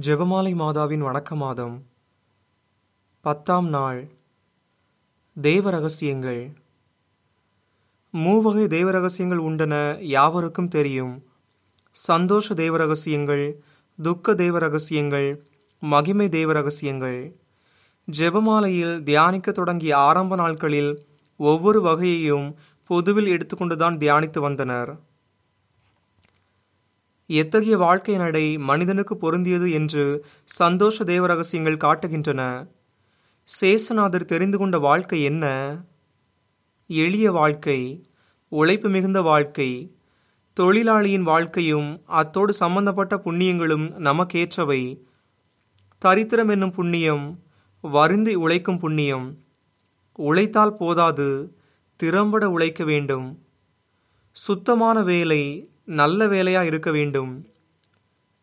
ஜெபமாலை மாதாவின் வணக்க மாதம். பத்தாம் நாள். தேவ ரகசியங்கள். மூவகை தேவ ரகசியங்கள் உண்டென யாவருக்கும் தெரியும். சந்தோஷ தேவ ரகசியங்கள் துக்க தேவ ரகசியங்கள் மகிமை தேவ ரகசியங்கள். ஜெபமாலையில் தியானிக்க தொடங்கிய ஆரம்ப நாட்களில் ஒவ்வொரு வகையையும் பொதுவில் எடுத்துக்கொண்டுதான் தியானித்து வந்தனர். எத்தகைய வாழ்க்கை நடை மனிதனுக்கு பொருந்தியது என்று சந்தோஷ தேவ ரகசியங்கள் காட்டுகின்றன. சேசநாதர் தெரிந்து கொண்ட வாழ்க்கை என்ன? எளிய வாழ்க்கை உழைப்பு மிகுந்த வாழ்க்கை தொழிலாளியின் வாழ்க்கையும் அத்தோடு சம்பந்தப்பட்ட புண்ணியங்களும் நமக்கேற்றவை. தரித்திரம் என்னும் புண்ணியம் வருந்தி உழைக்கும் புண்ணியம். உழைத்தால் போதாது திறம்பட உழைக்க வேண்டும். சுத்தமான வேலை நல்ல வேலையா இருக்க வேண்டும்.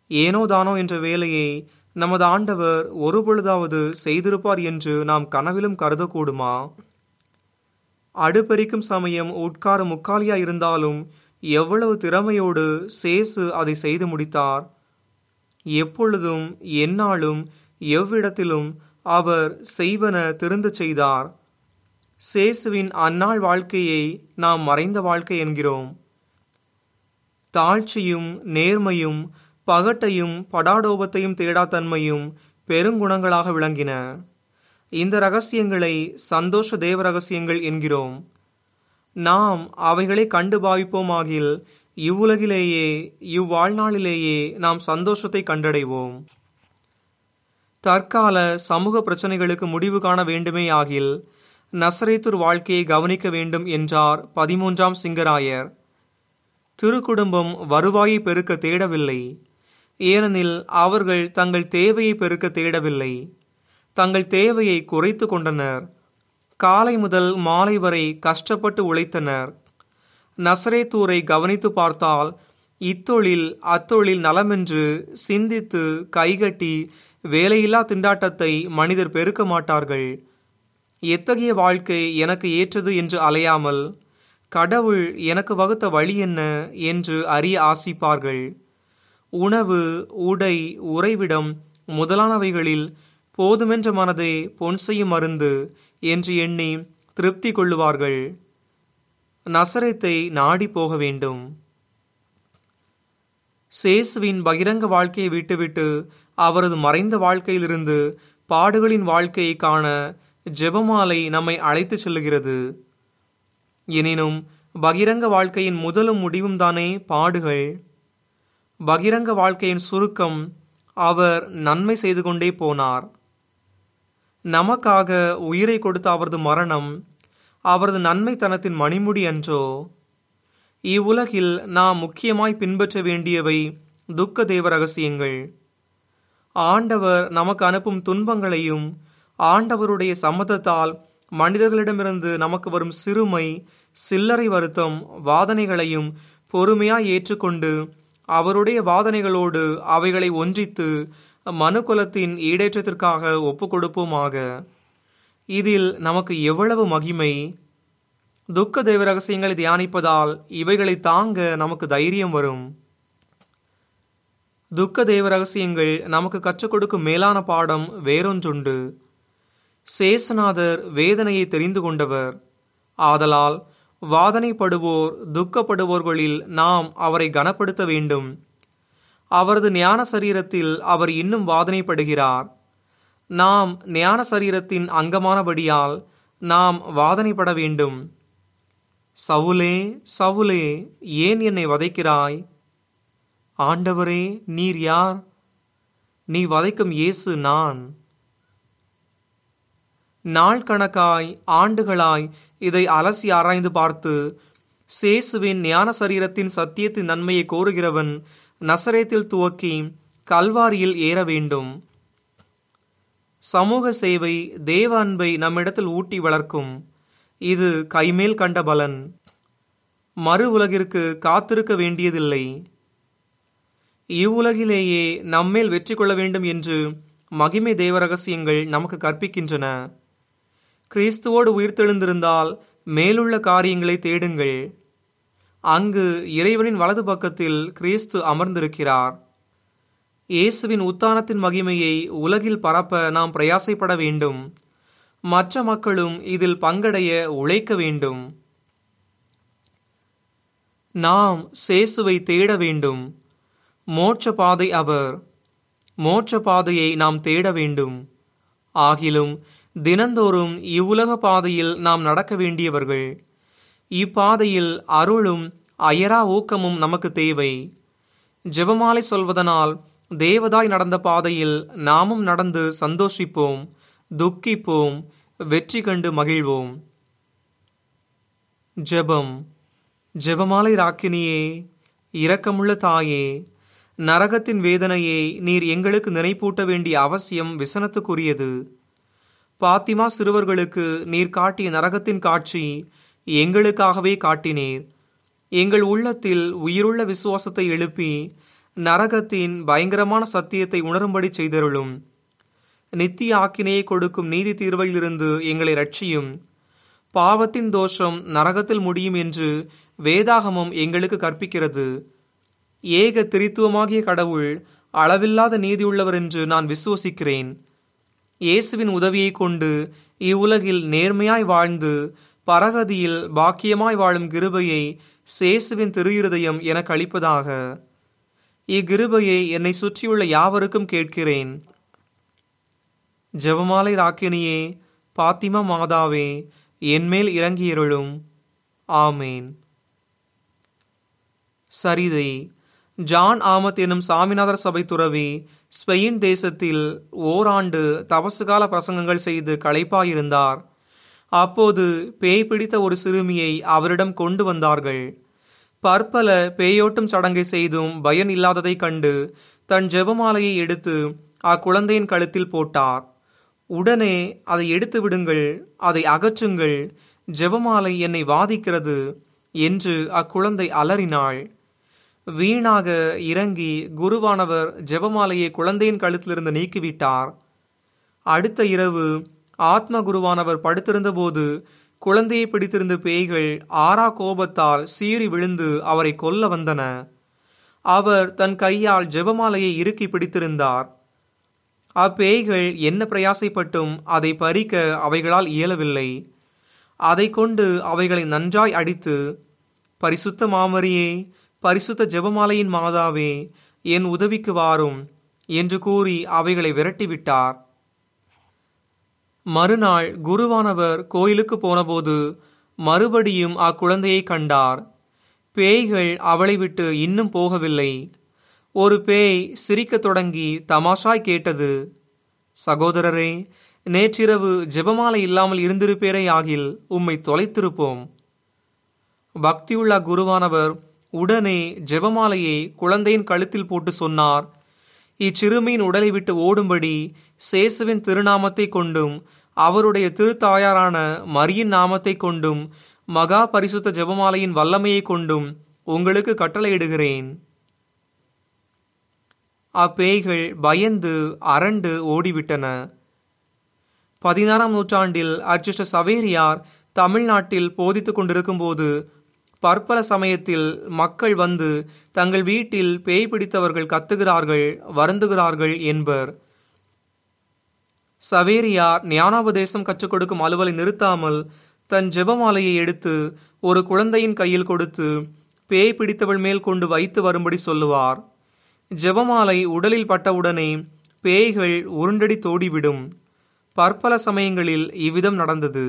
ஏனோ தானோ என்ற வேலையை நமது ஆண்டவர் ஒரு பொழுதாவது செய்திருப்பார் என்று நாம் கனவிலும் கருதக்கூடுமா? அடுப்பெரிக்கும் சமயம் உட்கார முக்காலியா இருந்தாலும் எவ்வளவு திறமையோடு சேசு அதை செய்து முடித்தார். எப்பொழுதும் எந்நாளும் எவ்விடத்திலும் அவர் செய்வன திருந்து செய்தார். சேசுவின் அந்நாள் வாழ்க்கையை நாம் மறைந்த வாழ்க்கை என்கிறோம். தாழ்ச்சியும் நேர்மையும் பகட்டையும் படாடோபத்தையும் தேடாத்தன்மையும் பெருங்குணங்களாக விளங்கின. இந்த ரகசியங்களை சந்தோஷ தேவ ரகசியங்கள் என்கிறோம். நாம் அவைகளை கண்டு பாவிப்போமாகில் இவ்வுலகிலேயே இவ்வாழ்நாளிலேயே நாம் சந்தோஷத்தை கண்டடைவோம். தற்கால சமூக பிரச்சனைகளுக்கு முடிவு காண வேண்டுமே ஆகில் நசரேத்தூர் வாழ்க்கையை கவனிக்க வேண்டும் என்றார் பதிமூன்றாம் சிங்கராயர். திருக்குடும்பம் வருவாயை பெருக்க தேடவில்லை. ஏனெனில் அவர்கள் தங்கள் தேவையை பெருக்க தேடவில்லை. தங்கள் தேவையை குறைத்து கொண்டனர். காலை முதல் மாலை வரை கஷ்டப்பட்டு உழைத்தனர். நசரேத்தூரை கவனித்து பார்த்தால் இத்தொழில் அத்தொழில் நலமென்று சிந்தித்து கைகட்டி வேலையில்லா திண்டாட்டத்தை மனிதர் பெருக்க மாட்டார்கள். எத்தகைய வாழ்க்கை எனக்கு ஏற்றது என்று அலையாமல் கடவுள் எனக்கு வகுத்த வழி என்ன என்று அறிய ஆசிப்பார்கள். உணவு உடை உறைவிடம் முதலானவைகளில் போதுமென்ற மனதை பொன் செய்யும் மருந்து என்று எண்ணி திருப்தி கொள்ளுவார்கள். நசரத்தை நாடி போக வேண்டும். சேசுவின் பகிரங்க வாழ்க்கையை விட்டுவிட்டு அவரது மறைந்த வாழ்க்கையிலிருந்து பாடுகளின் வாழ்க்கையை காண ஜெபமாலை நம்மை அழைத்துச் செல்லுகிறது. எனினும் பகிரங்க வாழ்க்கையின் முதலும் முடிவும் தானே பாடுகள்? பகிரங்க வாழ்க்கையின் சுருக்கம் அவர் நன்மை செய்து கொண்டே போனார். நமக்காக உயிரை கொடுத்த அவரது மரணம் அவரது நன்மைத்தனத்தின் மணிமுடி அன்றோ? இவ்வுலகில் நாம் முக்கியமாய் பின்பற்ற வேண்டியவை துக்க தேவ ரகசியங்கள். ஆண்டவர் நமக்கு அனுப்பும் துன்பங்களையும் ஆண்டவருடைய சம்மதத்தால் மனிதர்களிடமிருந்து நமக்கு வரும் சிறுமை சில்லறை வருத்தம் வாதனைகளையும் பொறுமையாய் ஏற்றுக்கொண்டு அவருடைய வாதனைகளோடு அவைகளை ஒன்றித்து மனுக்குலத்தின் ஈடேற்றத்திற்காக ஒப்பு கொடுப்போமாக இதில் நமக்கு எவ்வளவு மகிமை! துக்க தெய்வ ரகசியங்களை தியானிப்பதால் இவைகளை தாங்க நமக்கு தைரியம் வரும். துக்க தெய்வ ரகசியங்கள் நமக்கு கற்றுக் கொடுக்கும் மேலான பாடம் வேறொன்றுண்டு. சேசநாதர் வேதனையை தெரிந்து கொண்டவர். ஆதலால் வாதனைப்படுவோர் துக்கப்படுவோர்களில் நாம் அவரை கனப்படுத்த வேண்டும். அவரது ஞான சரீரத்தில் அவர் இன்னும் வாதனைப்படுகிறார். நாம் ஞான சரீரத்தின் அங்கமானபடியால் நாம் வாதனைப்பட வேண்டும். சவுலே சவுலே ஏன் என்னை வதைக்கிறாய்? ஆண்டவரே நீர் யார்? நீ வதைக்கும் இயேசு நான். நாள் கணக்காய் ஆண்டுகளாய் இதை அலசி ஆராய்ந்து பார்த்து சேசுவின் ஞான சரீரத்தின் சத்தியத்தின் நன்மையை கோருகிறவன் நசரேத்தில் துவக்கி கல்வாரியில் ஏற வேண்டும். சமூக சேவை தேவ அன்பை நம்மிடத்தில் ஊட்டி வளர்க்கும். இது கைமேல் கண்ட பலன். மறு உலகிற்கு காத்திருக்க வேண்டியதில்லை. இவ்வுலகிலேயே நம்மேல் வெற்றி கொள்ள வேண்டும் என்று மகிமை தேவ ரகசியங்கள் நமக்கு கற்பிக்கின்றன. கிறிஸ்துவோடு உயிர்த்தெழுந்திருந்தால் மேலுள்ள காரியங்களை தேடுங்கள். அங்கு இறைவனின் வலது பக்கத்தில் கிறிஸ்து அமர்ந்திருக்கிறார். இயேசுவின் உத்தானத்தின் மகிமையை உலகில் பரப்ப நாம் பிரயாசைப்பட வேண்டும். மற்ற மக்களும் இதில் பங்கடைய உழைக்க வேண்டும். நாம் சேசுவை தேட வேண்டும். மோட்ச பாதை அவர். மோட்ச பாதையை நாம் தேட வேண்டும். ஆகிலும் தினந்தோறும் இவ்வுலக பாதையில் நாம் நடக்க வேண்டியவர்கள். இப்பாதையில் அருளும் அயரா ஊக்கமும் நமக்கு தேவை. ஜெபமாலை சொல்வதனால் தேவதாய் நடந்த பாதையில் நாமும் நடந்து சந்தோஷிப்போம் துக்கிப்போம் வெற்றி கண்டு மகிழ்வோம். ஜெபம். ஜெபமாலை ராக்கினியே இரக்கமுள்ள தாயே நரகத்தின் வேதனையை நீர் எங்களுக்கு நினைப்பூட்ட வேண்டிய அவசியம் விசனத்துக்குரியது. பாத்திமா சிறுவர்களுக்கு நீர் காட்டிய நரகத்தின் காட்சி எங்களுக்காகவே காட்டினீர். எங்கள் உள்ளத்தில் உயிருள்ள விசுவாசத்தை எழுப்பி நரகத்தின் பயங்கரமான சத்தியத்தை உணரும்படி செய்தருளும். நித்திய ஆக்கினையை கொடுக்கும் நீதி தீர்வையிலிருந்து எங்களை ரட்சியும் பாவத்தின் தோஷம் நரகத்தில் முடியும் என்று வேதாகமம் எங்களுக்கு கற்பிக்கிறது. ஏக திரித்துவமாகிய கடவுள் அளவில்லாத நீதியுள்ளவர் என்று நான் விசுவசிக்கிறேன். இயேசுவின் உதவியை கொண்டு இவ்வுலகில் நேர்மையாய் வாழ்ந்து பரகதியில் பாக்கியமாய் வாழும் கிருபையை சேசுவின் திரு என எனக்கு அளிப்பதாக. இக்கிருபையை என்னை சுற்றியுள்ள யாவருக்கும் கேட்கிறேன். ஜெபமாலை ராக்கினியே பாத்திமா மாதாவே என்மேல் இறங்கியருளும். ஆமேன். சரிதை ஜான் ஆமத் எனும் சாமிநாதர் சபை துறவி ஸ்பெயின் தேசத்தில் ஓராண்டு தபசுகால பிரசங்கங்கள் செய்து களைப்பாயிருந்தார். அப்போது பேய் பிடித்த ஒரு சிறுமியை அவரிடம் கொண்டு வந்தார்கள். பற்பல பேயோட்டும் சடங்கை செய்தும் பயன் இல்லாததைக் கண்டு தன் ஜெபமாலையை எடுத்து அக்குழந்தையின் கழுத்தில் போட்டார். உடனே அதை எடுத்து விடுங்கள் அதை அகற்றுங்கள் ஜெபமாலை என்னை வாதிக்கிறது என்று அக்குழந்தை அலறினாள். வீணாக இறங்கி குருவானவர் ஜெபமாலையை குழந்தையின் கழுத்திலிருந்து நீக்கிவிட்டார். அடுத்த இரவு ஆத்ம குருவானவர் படுத்திருந்தபோது குழந்தையை பிடித்திருந்த பேய்கள் ஆறா கோபத்தால் சீறி விழுந்து அவரை கொல்ல வந்தன. அவர் தன் கையால் ஜெபமாலையை இறுக்கி பிடித்திருந்தார். அப்பேய்கள் என்ன பிரயாசைப்பட்டும் அதை பறிக்க அவைகளால் இயலவில்லை. அதை கொண்டு அவைகளை நன்றாய் அடித்து பரிசுத்த மாமரியே பரிசுத்த ஜெபமாலையின் மாதாவே என் உதவிக்கு வாரும் என்று கூறி அவைகளை விரட்டிவிட்டார். மறுநாள் குருவானவர் கோயிலுக்கு போனபோது மறுபடியும் அக்குழந்தையை கண்டார். பேய்கள் அவளை விட்டு இன்னும் போகவில்லை. ஒரு பேய் சிரிக்கத் தொடங்கி தமாஷாய் கேட்டது சகோதரரே நேற்றிரவு ஜெபமாலை இல்லாமல் இருந்திருப்பேரே ஆகில் உம்மை தொலைத்திருப்போம். பக்தியுள்ள குருவானவர் உடனே ஜெபமாலையை குழந்தையின் கழுத்தில் போட்டு சொன்னார். இச்சிறுமியின் உடலை விட்டு ஓடும்படி சேசுவின் திருநாமத்தை கொண்டும் அவருடைய திருத்தாயாரான மரியின் நாமத்தை கொண்டும் மகா பரிசுத்த ஜெபமாலையின் வல்லமையை கொண்டும் உங்களுக்கு கட்டளையிடுகிறேன். அப்பேய்கள் பயந்து அரண்டு ஓடிவிட்டன. பதினாறாம் நூற்றாண்டில் அர்ச்சிஷ்ட சவேரியார் தமிழ்நாட்டில் போதித்துக் கொண்டிருக்கும் போது பற்பல சமயத்தில் மக்கள் வந்து தங்கள் வீட்டில் பேய் பிடித்தவர்கள் கத்துகிறார்கள் வருந்துகிறார்கள் என்பர். சவேரியார் ஞானோபதேசம் கற்றுக் கொடுக்கும் அலுவலை நிறுத்தாமல் தன் ஜெபமாலையை எடுத்து ஒரு குழந்தையின் கையில் கொடுத்து பேய் பிடித்தவள் மேல் கொண்டு வைத்து வரும்படி சொல்லுவார். ஜெபமாலை உடலில் பட்டவுடனே பேய்கள் உருண்டடி தோடிவிடும். பற்பல சமயங்களில் இவ்விதம் நடந்தது.